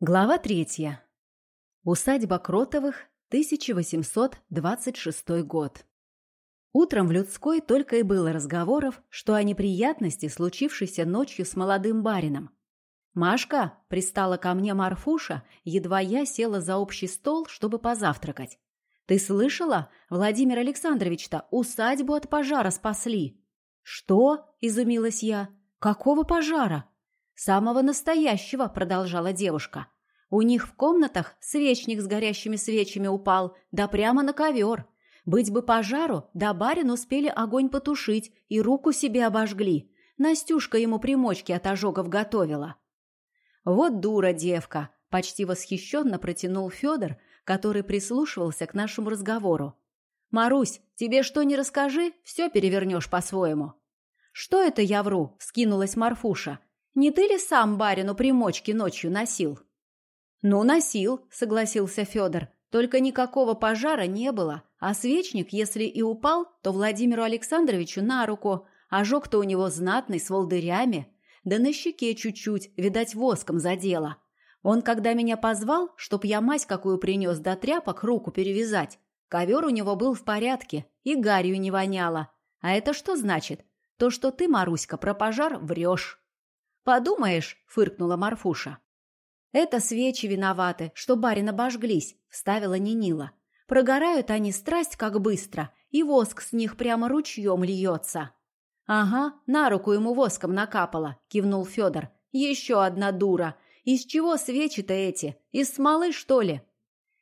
Глава третья. Усадьба Кротовых, 1826 год. Утром в людской только и было разговоров, что о неприятности, случившейся ночью с молодым барином. «Машка!» – пристала ко мне Марфуша, едва я села за общий стол, чтобы позавтракать. «Ты слышала? Владимир Александрович-то усадьбу от пожара спасли!» «Что?» – изумилась я. «Какого пожара?» «Самого настоящего», — продолжала девушка. «У них в комнатах свечник с горящими свечами упал, да прямо на ковер. Быть бы пожару, да барин успели огонь потушить и руку себе обожгли. Настюшка ему примочки от ожогов готовила». «Вот дура девка», — почти восхищенно протянул Федор, который прислушивался к нашему разговору. «Марусь, тебе что не расскажи, все перевернешь по-своему». «Что это я вру?» — скинулась Марфуша. Не ты ли сам барину примочки ночью носил? Ну, носил, согласился Федор. Только никакого пожара не было, а свечник, если и упал, то Владимиру Александровичу на руку. Ожог-то у него знатный, с волдырями. Да на щеке чуть-чуть, видать, воском задело. Он, когда меня позвал, чтоб я мазь какую принес до тряпок руку перевязать, ковер у него был в порядке и гарью не воняло. А это что значит? То, что ты, Маруська, про пожар врешь. «Подумаешь», — фыркнула Марфуша. «Это свечи виноваты, что барин обожглись», — вставила Нинила. «Прогорают они страсть как быстро, и воск с них прямо ручьем льется». «Ага, на руку ему воском накапало», — кивнул Федор. «Еще одна дура. Из чего свечи-то эти? Из смолы, что ли?»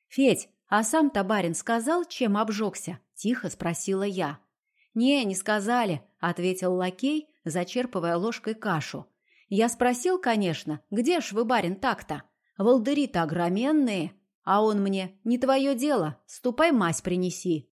«Федь, а сам-то барин сказал, чем обжегся?» — тихо спросила я. «Не, не сказали», — ответил лакей, зачерпывая ложкой кашу. Я спросил, конечно, где ж вы, барин, так-то? Волдыри-то огроменные. А он мне, не твое дело, ступай мазь принеси.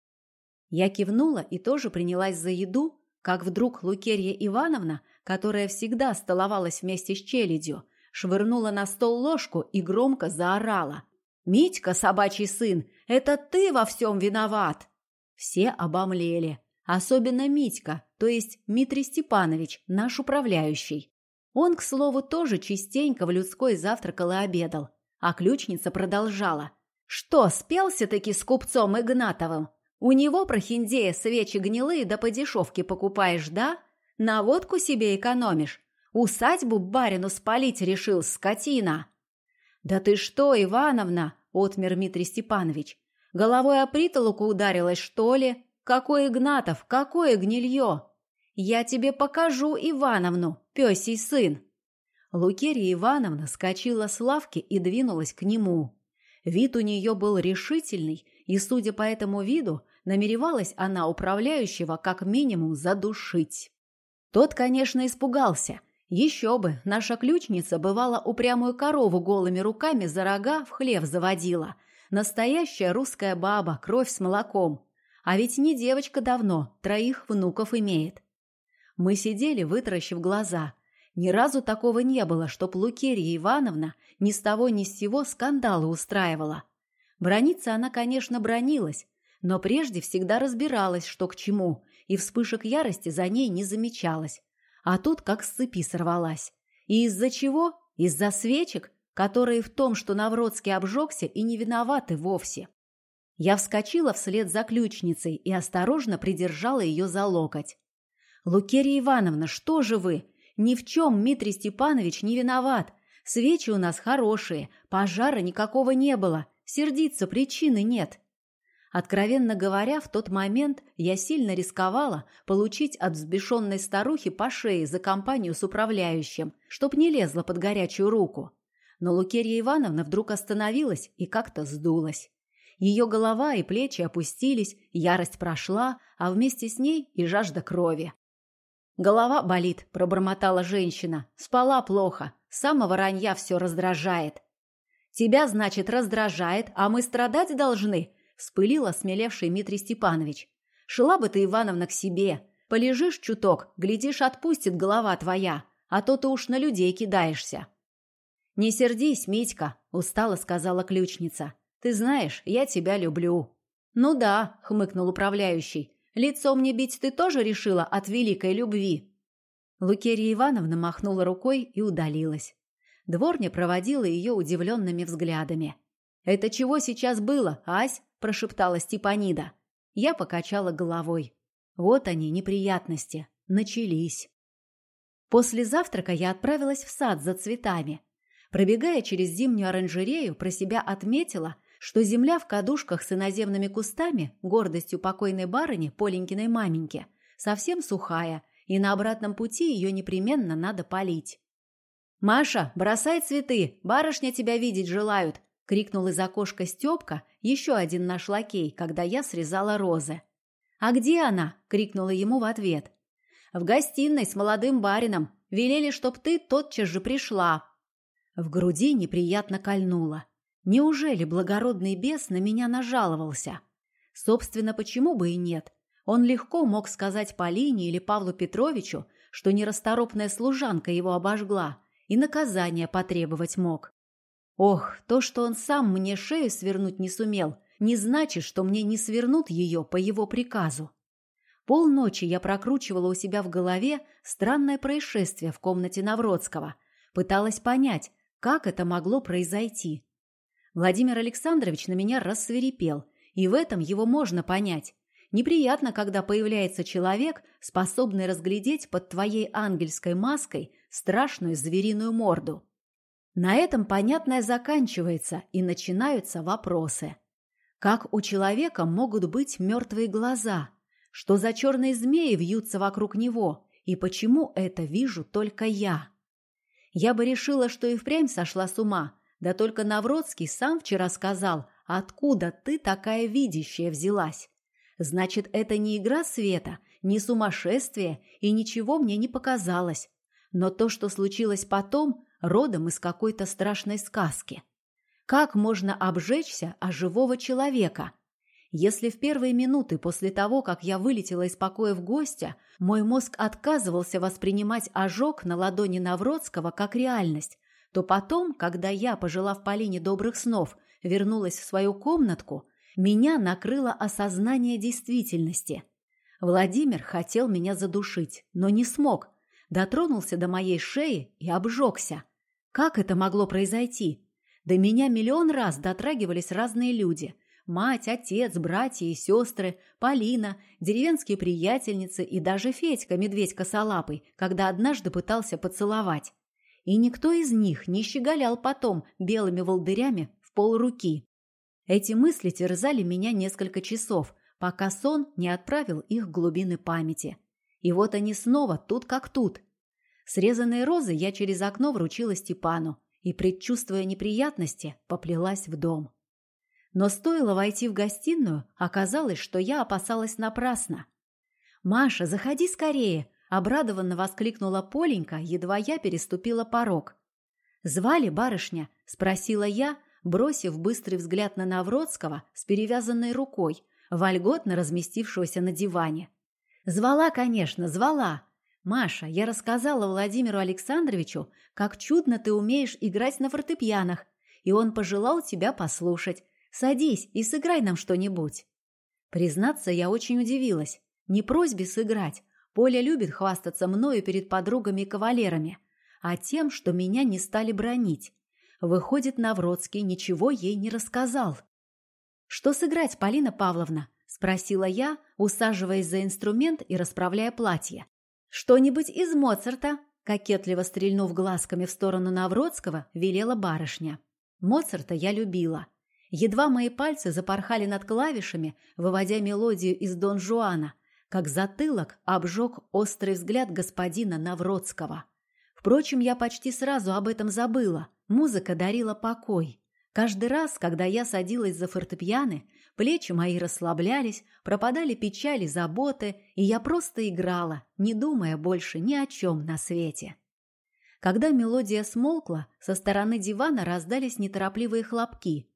Я кивнула и тоже принялась за еду, как вдруг Лукерья Ивановна, которая всегда столовалась вместе с челядью, швырнула на стол ложку и громко заорала. «Митька, собачий сын, это ты во всем виноват!» Все обомлели, особенно Митька, то есть Митрий Степанович, наш управляющий. Он, к слову, тоже частенько в людской завтракал и обедал. А ключница продолжала. «Что, спелся-таки с купцом Игнатовым? У него, прохиндея, свечи гнилые да по дешевке покупаешь, да? На водку себе экономишь? Усадьбу барину спалить решил, скотина!» «Да ты что, Ивановна!» — отмер Дмитрий Степанович. «Головой о притолоку ударилась, что ли? Какой Игнатов, какое гнилье!» «Я тебе покажу Ивановну, пёсий сын!» Лукерья Ивановна скочила с лавки и двинулась к нему. Вид у нее был решительный, и, судя по этому виду, намеревалась она управляющего как минимум задушить. Тот, конечно, испугался. Еще бы, наша ключница бывала упрямую корову голыми руками за рога в хлев заводила. Настоящая русская баба, кровь с молоком. А ведь не девочка давно, троих внуков имеет. Мы сидели, вытаращив глаза. Ни разу такого не было, чтоб Лукерья Ивановна ни с того ни с сего скандалы устраивала. Брониться она, конечно, бронилась, но прежде всегда разбиралась, что к чему, и вспышек ярости за ней не замечалось. А тут как с цепи сорвалась. И из-за чего? Из-за свечек, которые в том, что Навродский обжегся, и не виноваты вовсе. Я вскочила вслед за ключницей и осторожно придержала ее за локоть. «Лукерья Ивановна, что же вы? Ни в чем Дмитрий Степанович не виноват. Свечи у нас хорошие, пожара никакого не было, сердиться причины нет». Откровенно говоря, в тот момент я сильно рисковала получить от взбешенной старухи по шее за компанию с управляющим, чтоб не лезла под горячую руку. Но Лукерья Ивановна вдруг остановилась и как-то сдулась. Ее голова и плечи опустились, ярость прошла, а вместе с ней и жажда крови. «Голова болит», – пробормотала женщина. «Спала плохо. С самого ранья все раздражает». «Тебя, значит, раздражает, а мы страдать должны?» – вспылил смелевший Дмитрий Степанович. «Шла бы ты, Ивановна, к себе. Полежишь чуток, глядишь, отпустит голова твоя, а то ты уж на людей кидаешься». «Не сердись, Митька», – устало сказала ключница. «Ты знаешь, я тебя люблю». «Ну да», – хмыкнул управляющий. Лицо мне бить ты тоже решила от великой любви?» Лукерья Ивановна махнула рукой и удалилась. Дворня проводила ее удивленными взглядами. «Это чего сейчас было, Ась?» – прошептала Степанида. Я покачала головой. Вот они, неприятности. Начались. После завтрака я отправилась в сад за цветами. Пробегая через зимнюю оранжерею, про себя отметила, что земля в кадушках с иноземными кустами, гордостью покойной барыни, Поленькиной маменьки, совсем сухая, и на обратном пути ее непременно надо полить. «Маша, бросай цветы, барышня тебя видеть желают!» — крикнул из окошка Степка, еще один наш лакей, когда я срезала розы. «А где она?» — крикнула ему в ответ. «В гостиной с молодым барином. Велели, чтоб ты тотчас же пришла». В груди неприятно кольнуло. Неужели благородный бес на меня нажаловался? Собственно, почему бы и нет? Он легко мог сказать Полине или Павлу Петровичу, что нерасторопная служанка его обожгла, и наказание потребовать мог. Ох, то, что он сам мне шею свернуть не сумел, не значит, что мне не свернут ее по его приказу. Полночи я прокручивала у себя в голове странное происшествие в комнате Навродского, пыталась понять, как это могло произойти. Владимир Александрович на меня рассверепел, и в этом его можно понять. Неприятно, когда появляется человек, способный разглядеть под твоей ангельской маской страшную звериную морду. На этом понятное заканчивается, и начинаются вопросы. Как у человека могут быть мертвые глаза? Что за черные змеи вьются вокруг него? И почему это вижу только я? Я бы решила, что и впрямь сошла с ума, да только Навродский сам вчера сказал, откуда ты такая видящая взялась. Значит, это не игра света, не сумасшествие, и ничего мне не показалось. Но то, что случилось потом, родом из какой-то страшной сказки. Как можно обжечься о живого человека? Если в первые минуты после того, как я вылетела из покоя в гостя, мой мозг отказывался воспринимать ожог на ладони Навродского как реальность, то потом, когда я, пожелав Полине добрых снов, вернулась в свою комнатку, меня накрыло осознание действительности. Владимир хотел меня задушить, но не смог. Дотронулся до моей шеи и обжегся. Как это могло произойти? До меня миллион раз дотрагивались разные люди. Мать, отец, братья и сестры, Полина, деревенские приятельницы и даже Федька, медведь косолапый, когда однажды пытался поцеловать и никто из них не щеголял потом белыми волдырями в полруки. Эти мысли терзали меня несколько часов, пока сон не отправил их глубины памяти. И вот они снова тут как тут. Срезанные розы я через окно вручила Степану и, предчувствуя неприятности, поплелась в дом. Но стоило войти в гостиную, оказалось, что я опасалась напрасно. «Маша, заходи скорее!» Обрадованно воскликнула Поленька, едва я переступила порог. «Звали барышня?» – спросила я, бросив быстрый взгляд на Навродского с перевязанной рукой, вольготно разместившегося на диване. «Звала, конечно, звала. Маша, я рассказала Владимиру Александровичу, как чудно ты умеешь играть на фортепианах, и он пожелал тебя послушать. Садись и сыграй нам что-нибудь». Признаться, я очень удивилась. Не просьбе сыграть, Поля любит хвастаться мною перед подругами и кавалерами, а тем, что меня не стали бронить. Выходит, Навродский ничего ей не рассказал. «Что сыграть, Полина Павловна?» – спросила я, усаживаясь за инструмент и расправляя платье. «Что-нибудь из Моцарта?» – кокетливо стрельнув глазками в сторону Навродского, велела барышня. Моцарта я любила. Едва мои пальцы запорхали над клавишами, выводя мелодию из Дон Жуана – как затылок обжег острый взгляд господина Навродского. Впрочем, я почти сразу об этом забыла. Музыка дарила покой. Каждый раз, когда я садилась за фортепиано, плечи мои расслаблялись, пропадали печали, заботы, и я просто играла, не думая больше ни о чем на свете. Когда мелодия смолкла, со стороны дивана раздались неторопливые хлопки.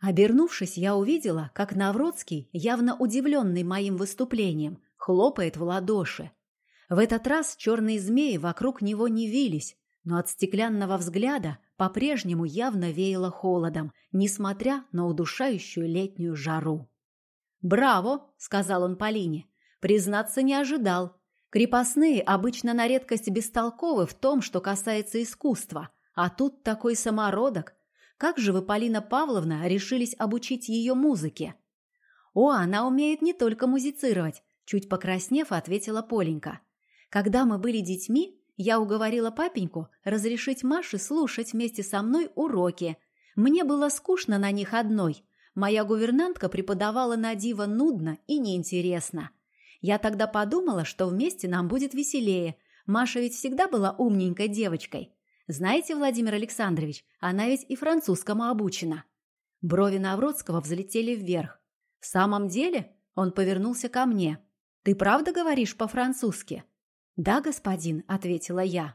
Обернувшись, я увидела, как Навродский, явно удивленный моим выступлением, хлопает в ладоши. В этот раз черные змеи вокруг него не вились, но от стеклянного взгляда по-прежнему явно веяло холодом, несмотря на удушающую летнюю жару. «Браво!» — сказал он Полине. «Признаться, не ожидал. Крепостные обычно на редкость бестолковы в том, что касается искусства, А тут такой самородок. Как же вы, Полина Павловна, решились обучить ее музыке? О, она умеет не только музицировать, чуть покраснев, ответила Поленька. Когда мы были детьми, я уговорила папеньку разрешить Маше слушать вместе со мной уроки. Мне было скучно на них одной. Моя гувернантка преподавала на диво нудно и неинтересно. Я тогда подумала, что вместе нам будет веселее. Маша ведь всегда была умненькой девочкой. Знаете, Владимир Александрович, она ведь и французскому обучена. Брови Навродского взлетели вверх. В самом деле, он повернулся ко мне. Ты правда говоришь по-французски? Да, господин, ответила я.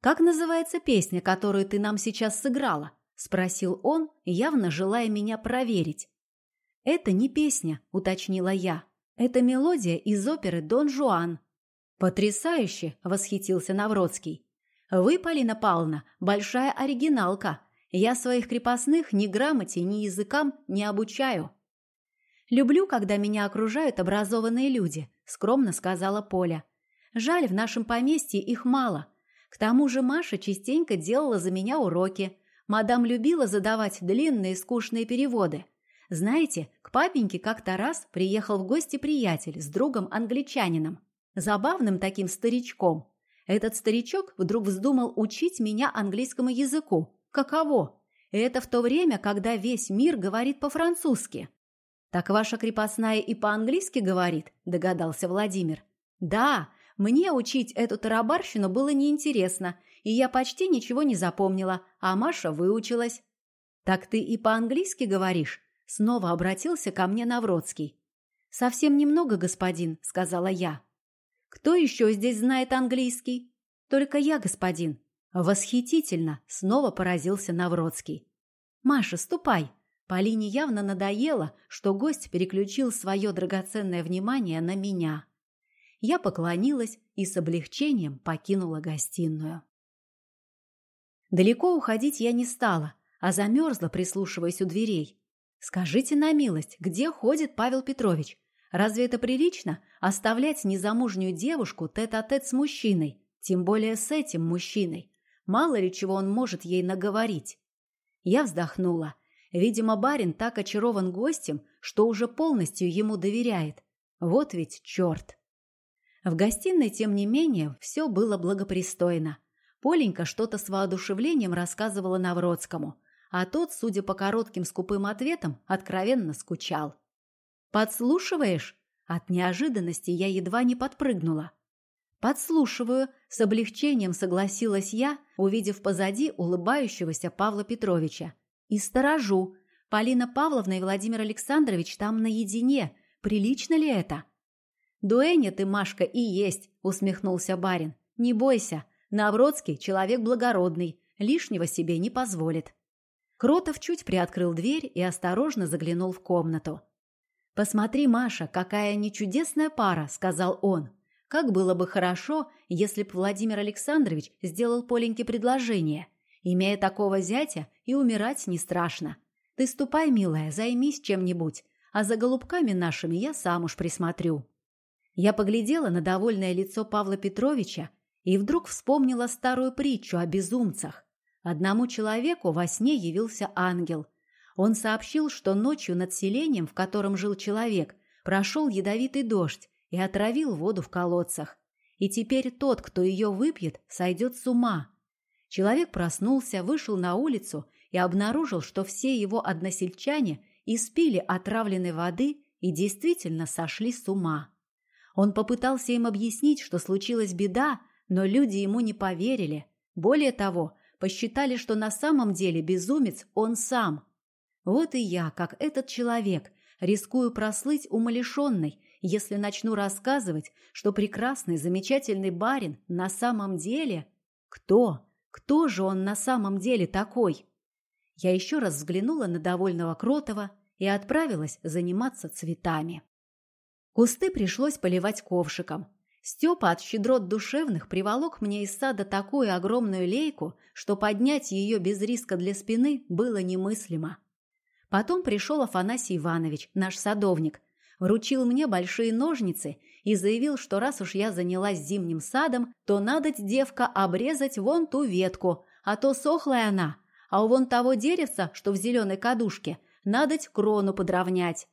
Как называется песня, которую ты нам сейчас сыграла? спросил он, явно желая меня проверить. Это не песня, уточнила я. Это мелодия из оперы Дон Жуан. Потрясающе, восхитился Навродский. Вы, Полина Павловна, большая оригиналка. Я своих крепостных ни грамоте, ни языкам не обучаю. Люблю, когда меня окружают образованные люди, скромно сказала Поля. Жаль, в нашем поместье их мало. К тому же Маша частенько делала за меня уроки. Мадам любила задавать длинные скучные переводы. Знаете, к папеньке как-то раз приехал в гости приятель с другом-англичанином. Забавным таким старичком. Этот старичок вдруг вздумал учить меня английскому языку. Каково? Это в то время, когда весь мир говорит по-французски. Так ваша крепостная и по-английски говорит, догадался Владимир. Да, мне учить эту тарабарщину было неинтересно, и я почти ничего не запомнила, а Маша выучилась. Так ты и по-английски говоришь? Снова обратился ко мне Навродский. Совсем немного, господин, сказала я. Кто еще здесь знает английский? Только я, господин. Восхитительно, снова поразился Навродский. Маша, ступай. Полине явно надоело, что гость переключил свое драгоценное внимание на меня. Я поклонилась и с облегчением покинула гостиную. Далеко уходить я не стала, а замерзла, прислушиваясь у дверей. Скажите на милость, где ходит Павел Петрович? Разве это прилично оставлять незамужнюю девушку тет-а-тет -тет с мужчиной, тем более с этим мужчиной? Мало ли чего он может ей наговорить. Я вздохнула. Видимо, барин так очарован гостем, что уже полностью ему доверяет. Вот ведь черт! В гостиной, тем не менее, все было благопристойно. Поленька что-то с воодушевлением рассказывала Навродскому, а тот, судя по коротким скупым ответам, откровенно скучал. «Подслушиваешь?» От неожиданности я едва не подпрыгнула. «Подслушиваю», — с облегчением согласилась я, увидев позади улыбающегося Павла Петровича. «И сторожу. Полина Павловна и Владимир Александрович там наедине. Прилично ли это?» «Дуэня ты, Машка, и есть», — усмехнулся барин. «Не бойся. Навродский человек благородный, лишнего себе не позволит». Кротов чуть приоткрыл дверь и осторожно заглянул в комнату. «Посмотри, Маша, какая нечудесная пара», — сказал он. «Как было бы хорошо, если б Владимир Александрович сделал Поленьке предложение. Имея такого зятя, и умирать не страшно. Ты ступай, милая, займись чем-нибудь, а за голубками нашими я сам уж присмотрю». Я поглядела на довольное лицо Павла Петровича и вдруг вспомнила старую притчу о безумцах. Одному человеку во сне явился ангел, он сообщил, что ночью над селением, в котором жил человек, прошел ядовитый дождь и отравил воду в колодцах. И теперь тот, кто ее выпьет, сойдет с ума. Человек проснулся, вышел на улицу и обнаружил, что все его односельчане испили отравленной воды и действительно сошли с ума. Он попытался им объяснить, что случилась беда, но люди ему не поверили. Более того, посчитали, что на самом деле безумец он сам – вот и я, как этот человек, рискую прослыть умалишенной, если начну рассказывать, что прекрасный, замечательный барин на самом деле... Кто? Кто же он на самом деле такой? Я еще раз взглянула на довольного Кротова и отправилась заниматься цветами. Кусты пришлось поливать ковшиком. Степа от щедрот душевных приволок мне из сада такую огромную лейку, что поднять ее без риска для спины было немыслимо. Потом пришел Афанасий Иванович, наш садовник, вручил мне большие ножницы и заявил, что раз уж я занялась зимним садом, то надо, девка, обрезать вон ту ветку, а то сохлая она. А у вон того деревца, что в зеленой кадушке, надоть крону подровнять.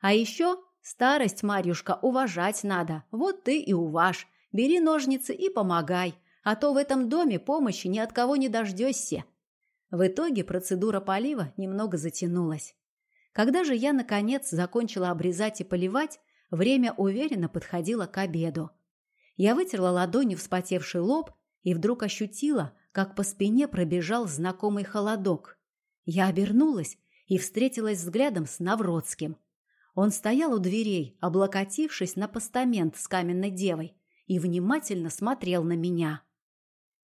А еще старость, Марьюшка, уважать надо. Вот ты и уваж. Бери ножницы и помогай, а то в этом доме помощи ни от кого не дождешься. В итоге процедура полива немного затянулась. Когда же я, наконец, закончила обрезать и поливать, время уверенно подходило к обеду. Я вытерла ладонью вспотевший лоб и вдруг ощутила, как по спине пробежал знакомый холодок. Я обернулась и встретилась взглядом с Навродским. Он стоял у дверей, облокотившись на постамент с каменной девой, и внимательно смотрел на меня.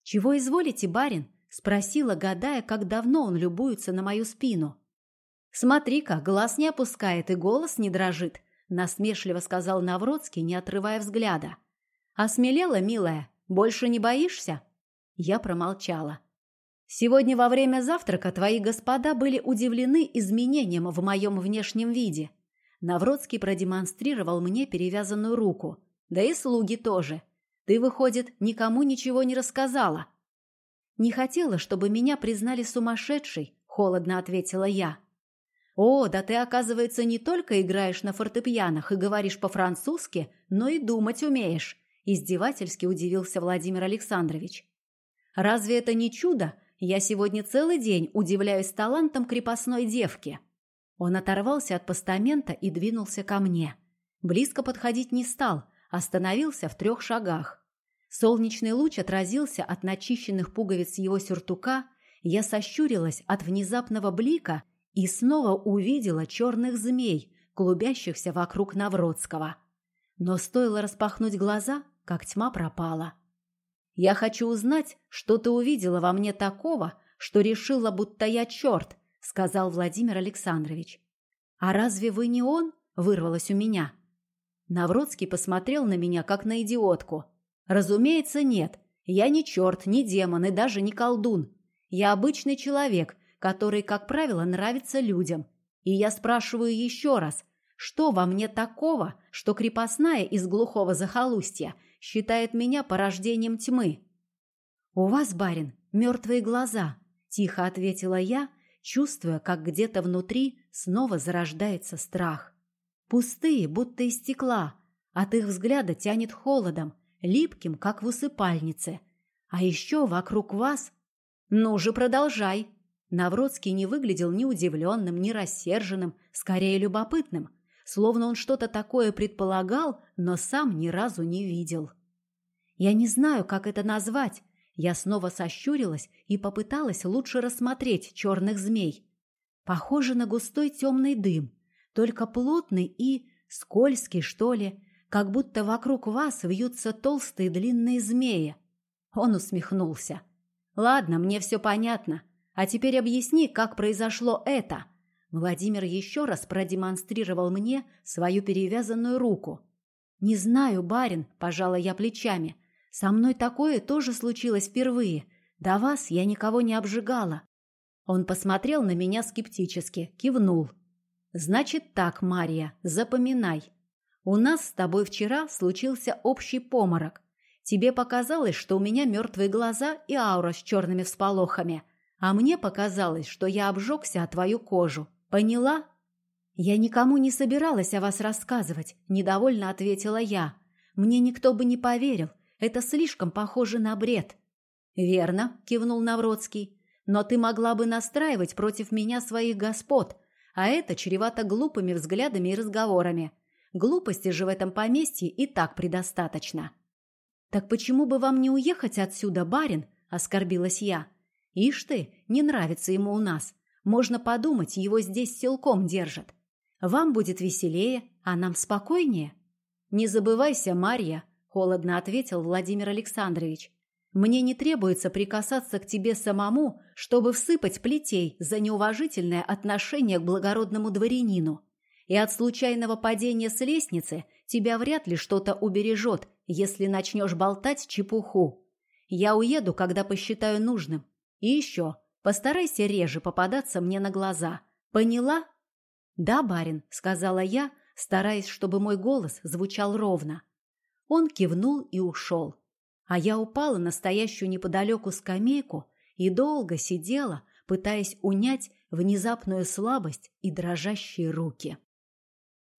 «Чего изволите, барин?» – спросила, гадая, как давно он любуется на мою спину. «Смотри-ка, глаз не опускает и голос не дрожит», – насмешливо сказал Навродский, не отрывая взгляда. «Осмелела, милая? Больше не боишься?» Я промолчала. «Сегодня во время завтрака твои господа были удивлены изменением в моем внешнем виде». Навродский продемонстрировал мне перевязанную руку. «Да и слуги тоже. Ты, выходит, никому ничего не рассказала?» «Не хотела, чтобы меня признали сумасшедшей», — холодно ответила я. «О, да ты, оказывается, не только играешь на фортепианах и говоришь по-французски, но и думать умеешь», – издевательски удивился Владимир Александрович. «Разве это не чудо? Я сегодня целый день удивляюсь талантом крепостной девки». Он оторвался от постамента и двинулся ко мне. Близко подходить не стал, остановился в трех шагах. Солнечный луч отразился от начищенных пуговиц его сюртука, я сощурилась от внезапного блика – и снова увидела черных змей, клубящихся вокруг Навродского. Но стоило распахнуть глаза, как тьма пропала. «Я хочу узнать, что ты увидела во мне такого, что решила, будто я черт», — сказал Владимир Александрович. «А разве вы не он?» — вырвалось у меня. Навродский посмотрел на меня, как на идиотку. «Разумеется, нет. Я не черт, не демон и даже не колдун. Я обычный человек, который, как правило, нравится людям. И я спрашиваю еще раз, что во мне такого, что крепостная из глухого захолустья считает меня порождением тьмы? «У вас, барин, мертвые глаза», — тихо ответила я, чувствуя, как где-то внутри снова зарождается страх. Пустые, будто из стекла, от их взгляда тянет холодом, липким, как в усыпальнице. А еще вокруг вас... Ну же, продолжай, Навродский не выглядел ни удивленным, ни рассерженным, скорее любопытным, словно он что-то такое предполагал, но сам ни разу не видел. «Я не знаю, как это назвать», я снова сощурилась и попыталась лучше рассмотреть черных змей. Похоже на густой темный дым, только плотный и скользкий, что ли, как будто вокруг вас вьются толстые длинные змеи. Он усмехнулся. «Ладно, мне все понятно. А теперь объясни, как произошло это. Владимир еще раз продемонстрировал мне свою перевязанную руку. Не знаю, барин, пожала я плечами. Со мной такое тоже случилось впервые. До вас я никого не обжигала. Он посмотрел на меня скептически, кивнул. Значит так, Мария, запоминай. У нас с тобой вчера случился общий поморок. Тебе показалось, что у меня мертвые глаза и аура с черными всполохами. А мне показалось, что я обжегся о твою кожу. Поняла? Я никому не собиралась о вас рассказывать, недовольно ответила я. Мне никто бы не поверил. Это слишком похоже на бред. Верно, кивнул Навродский. Но ты могла бы настраивать против меня своих господ, а это чревато глупыми взглядами и разговорами. Глупости же в этом поместье и так предостаточно. Так почему бы вам не уехать отсюда, барин? оскорбилась я. Ишь ты, не нравится ему у нас. Можно подумать, его здесь силком держат. Вам будет веселее, а нам спокойнее. Не забывайся, Марья, холодно ответил Владимир Александрович. Мне не требуется прикасаться к тебе самому, чтобы всыпать плетей за неуважительное отношение к благородному дворянину. И от случайного падения с лестницы тебя вряд ли что-то убережет, если начнешь болтать чепуху. Я уеду, когда посчитаю нужным, и еще, постарайся реже попадаться мне на глаза. Поняла? Да, барин, сказала я, стараясь, чтобы мой голос звучал ровно. Он кивнул и ушел. А я упала на стоящую неподалеку скамейку и долго сидела, пытаясь унять внезапную слабость и дрожащие руки.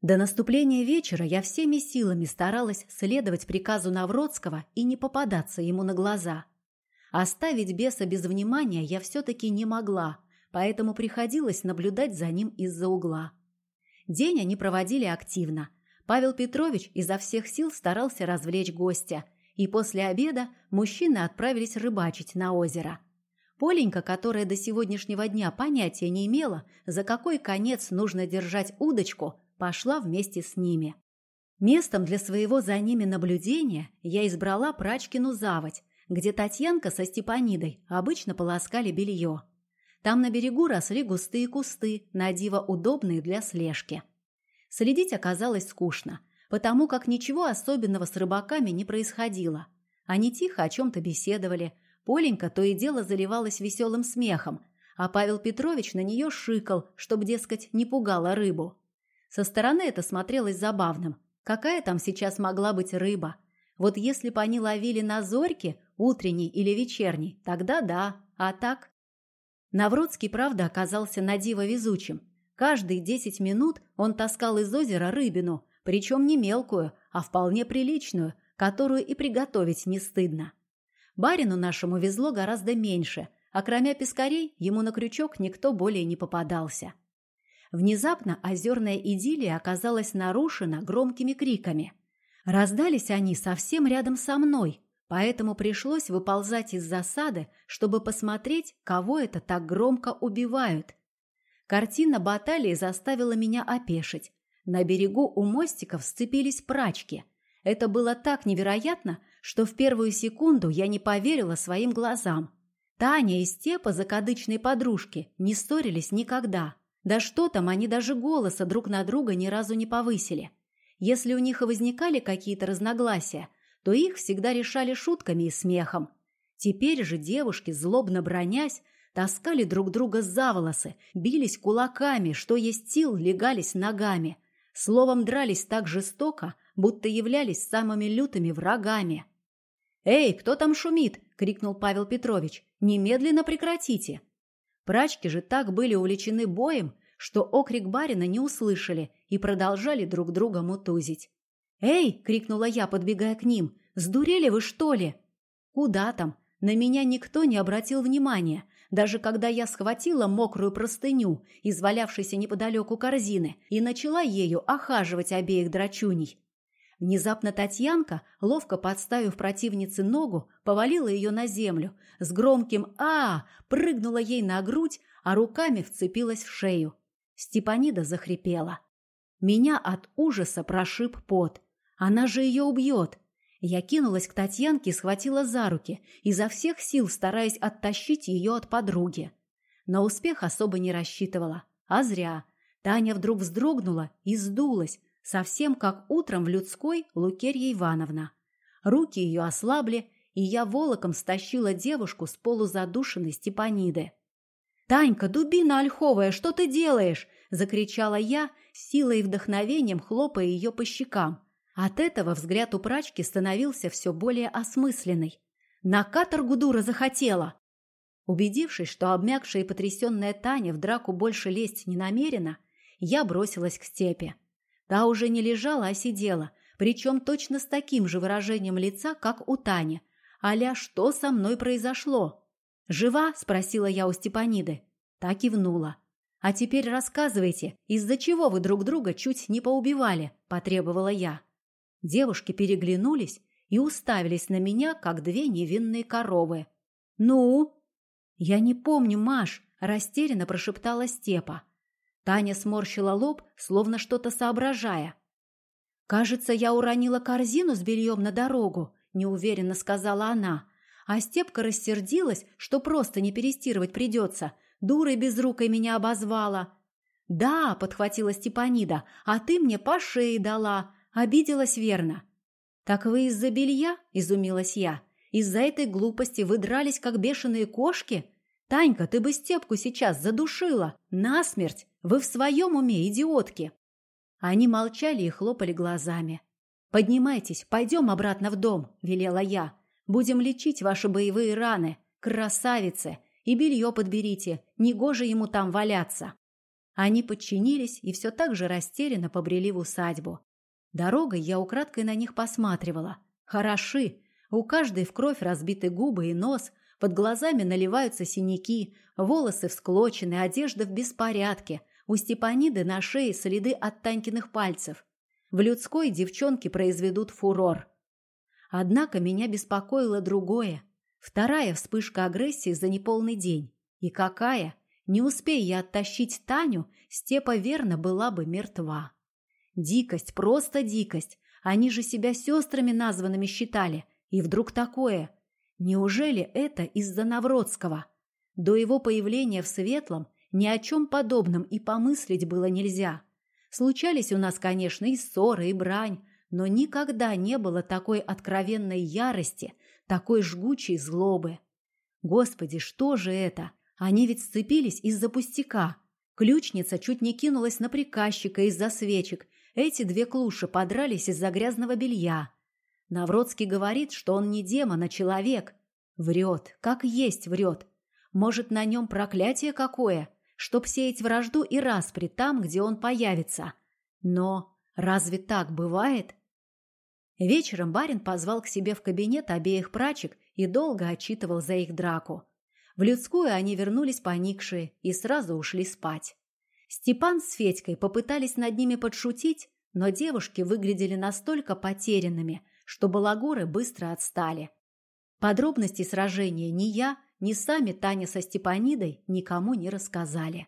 До наступления вечера я всеми силами старалась следовать приказу Навродского и не попадаться ему на глаза. Оставить беса без внимания я все-таки не могла, поэтому приходилось наблюдать за ним из-за угла. День они проводили активно. Павел Петрович изо всех сил старался развлечь гостя, и после обеда мужчины отправились рыбачить на озеро. Поленька, которая до сегодняшнего дня понятия не имела, за какой конец нужно держать удочку, пошла вместе с ними. Местом для своего за ними наблюдения я избрала Прачкину заводь, где Татьянка со Степанидой обычно полоскали белье. Там на берегу росли густые кусты, на диво удобные для слежки. Следить оказалось скучно, потому как ничего особенного с рыбаками не происходило. Они тихо о чем-то беседовали. Поленька то и дело заливалась веселым смехом, а Павел Петрович на нее шикал, чтоб, дескать, не пугала рыбу. Со стороны это смотрелось забавным. Какая там сейчас могла быть рыба? Вот если бы они ловили на зорьке, утренней или вечерней, тогда да, а так... Навродский, правда, оказался на диво везучим. Каждые десять минут он таскал из озера рыбину, причем не мелкую, а вполне приличную, которую и приготовить не стыдно. Барину нашему везло гораздо меньше, а кроме пескарей ему на крючок никто более не попадался. Внезапно озерная идиллия оказалась нарушена громкими криками. Раздались они совсем рядом со мной, поэтому пришлось выползать из засады, чтобы посмотреть, кого это так громко убивают. Картина баталии заставила меня опешить. На берегу у мостиков сцепились прачки. Это было так невероятно, что в первую секунду я не поверила своим глазам. Таня и Степа, закадычные подружки, не ссорились никогда. Да что там, они даже голоса друг на друга ни разу не повысили. Если у них и возникали какие-то разногласия, то их всегда решали шутками и смехом. Теперь же девушки, злобно бронясь, таскали друг друга за волосы, бились кулаками, что есть сил, легались ногами. Словом, дрались так жестоко, будто являлись самыми лютыми врагами. «Эй, кто там шумит?» — крикнул Павел Петрович. «Немедленно прекратите!» Прачки же так были увлечены боем, что окрик барина не услышали и продолжали друг друга мутузить. «Эй!» — крикнула я, подбегая к ним. «Сдурели вы, что ли?» «Куда там? На меня никто не обратил внимания, даже когда я схватила мокрую простыню из валявшейся неподалеку корзины и начала ею охаживать обеих драчуней. Внезапно Татьянка, ловко подставив противнице ногу, повалила ее на землю. С громким «А!» прыгнула ей на грудь, а руками вцепилась в шею. Степанида захрипела. Меня от ужаса прошиб пот. Она же ее убьет. Я кинулась к Татьянке и схватила за руки, изо всех сил стараясь оттащить ее от подруги. На успех особо не рассчитывала. А зря. Таня вдруг вздрогнула и сдулась, совсем как утром в людской Лукерья Ивановна. Руки ее ослабли, и я волоком стащила девушку с полузадушенной Степаниды. «Танька, дубина ольховая, что ты делаешь?» – закричала я, силой и вдохновением хлопая ее по щекам. От этого взгляд у прачки становился все более осмысленный. «На каторгу дура захотела!» Убедившись, что обмякшая и потрясенная Таня в драку больше лезть не намерена, я бросилась к степи. Та уже не лежала, а сидела, причем точно с таким же выражением лица, как у Тани. «Аля, что со мной произошло?» «Жива?» – спросила я у Степаниды. Так кивнула. «А теперь рассказывайте, из-за чего вы друг друга чуть не поубивали?» – потребовала я. Девушки переглянулись и уставились на меня, как две невинные коровы. «Ну?» «Я не помню, Маш», – растерянно прошептала Степа. Таня сморщила лоб, словно что-то соображая. «Кажется, я уронила корзину с бельем на дорогу», – неуверенно сказала она. А Степка рассердилась, что просто не перестирывать придется. Дурой безрукой меня обозвала. «Да», – подхватила Степанида, – «а ты мне по шее дала». Обиделась верно. «Так вы из-за белья?» – изумилась я. «Из-за этой глупости вы дрались, как бешеные кошки? Танька, ты бы Степку сейчас задушила! Насмерть! Вы в своем уме, идиотки!» Они молчали и хлопали глазами. «Поднимайтесь, пойдем обратно в дом», – велела я. «Будем лечить ваши боевые раны. Красавицы! И белье подберите, негоже ему там валяться. Они подчинились и все так же растерянно побрели в усадьбу. Дорогой я украдкой на них посматривала. Хороши. У каждой в кровь разбиты губы и нос, под глазами наливаются синяки, волосы всклочены, одежда в беспорядке. У Степаниды на шее следы от Танькиных пальцев. В людской девчонки произведут фурор. Однако меня беспокоило другое. Вторая вспышка агрессии за неполный день. И какая? Не успей я оттащить Таню, Степа верно была бы мертва. Дикость, просто дикость. Они же себя сестрами названными считали. И вдруг такое. Неужели это из-за Навродского? До его появления в Светлом ни о чем подобном и помыслить было нельзя. Случались у нас, конечно, и ссоры, и брань, но никогда не было такой откровенной ярости, такой жгучей злобы. Господи, что же это? Они ведь сцепились из-за пустяка. Ключница чуть не кинулась на приказчика из-за свечек. Эти две клуши подрались из-за грязного белья. Навродский говорит, что он не демон, а человек. Врет, как есть врет. Может, на нем проклятие какое, чтоб сеять вражду и распри там, где он появится. Но разве так бывает? Вечером барин позвал к себе в кабинет обеих прачек и долго отчитывал за их драку. В людскую они вернулись поникшие и сразу ушли спать. Степан с Федькой попытались над ними подшутить, но девушки выглядели настолько потерянными, что балагуры быстро отстали. Подробности сражения ни я, ни сами Таня со Степанидой никому не рассказали.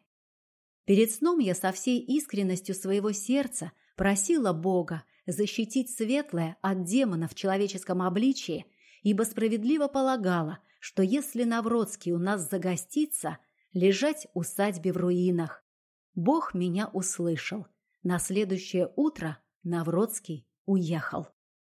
Перед сном я со всей искренностью своего сердца просила Бога защитить светлое от демона в человеческом обличии, ибо справедливо полагала, что если Навродский у нас загостится, лежать усадьбе в руинах. Бог меня услышал. На следующее утро Навродский уехал.